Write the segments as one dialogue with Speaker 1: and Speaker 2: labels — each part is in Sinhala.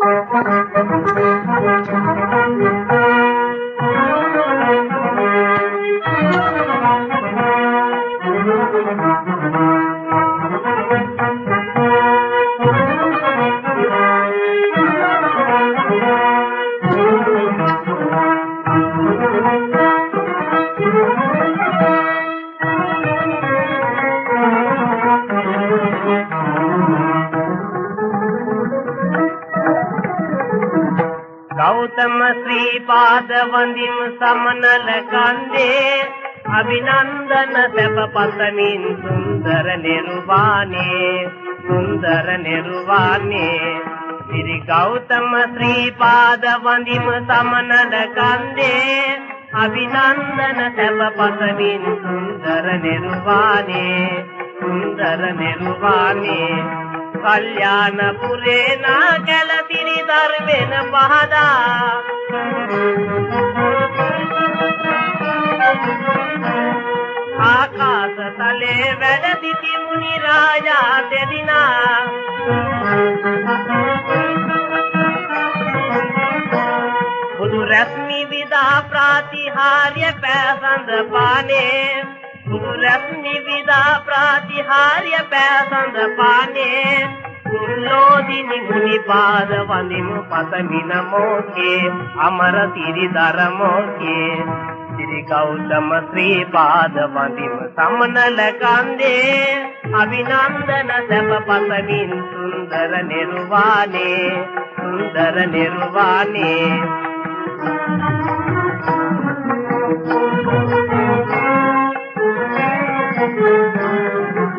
Speaker 1: Thank you. ගෞතම ශ්‍රී පාද වඳිම් සමනල කන්දේ අභිනන්දන සැප පතමින් සුන්දර නිර්වාණේ සුන්දර නිර්වාණේ. ශ්‍රී ගෞතම ශ්‍රී පාද වඳිම් සමනල කන්දේ අභිනන්දන සැප පතමින් සුන්දර නිර්වාණේ සුන්දර නිර්වාණේ. කල්යාණ පුරේ නා කැලතිරි දර්වෙන පහදා. ආකාශ තලේ වැඩ සිටි මුනි රාජා දෙදිනා බුදු රශ්මි විදා ප්‍රාතිහාර්ය පෑසඳ පානේ. බුදු රශ්මි විදා ප්‍රාතිහාර්ය පෑසඳ පානේ. කුල්ලෝදිනි මුනි පාද වඳිමු පතමින මෝකේ. අමර තිරි දරමෝකේ ශ්‍රී ගෞතම ශ්‍රී පාද වඳිම සමනල කන්දේ අභිනන්දන සැප පතමින් සුන්දර නිර්වාණේ. සුන්දර නිර්වාණේ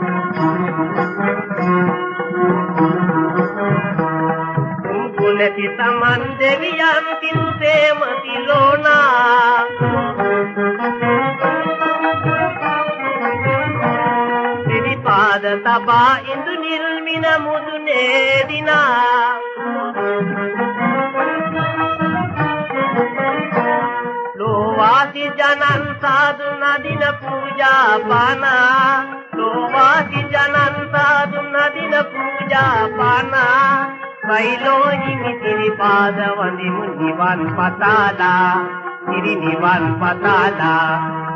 Speaker 1: නැති සමන් දෙවියන් තිරුසේම තිලෝනා සිරිපාද තබා ඉඳු නිල්මින මුදුනේ දිනා ලෝවාසි ජනන් සාදු නදින පූජා පානා ලෝවාසි ජනන් සාදු නදින පූජා පානා කයිලෝහිමි තිරිපාද වඳිමු නිවන් පතාලා. ඉරි නිවන් පතාලා.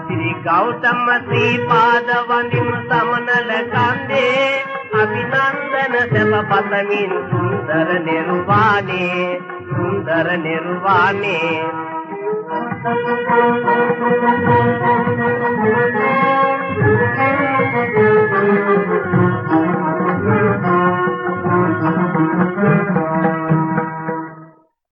Speaker 1: ශ්‍රී ගෞතම ශ්‍රී පාද වඳිමු සමනල කන්දේ. අභිනන්දන සැප පතමින් සුන්දර නිර්වාණේ. සුන්දර නිර්වාණේ. Thank you.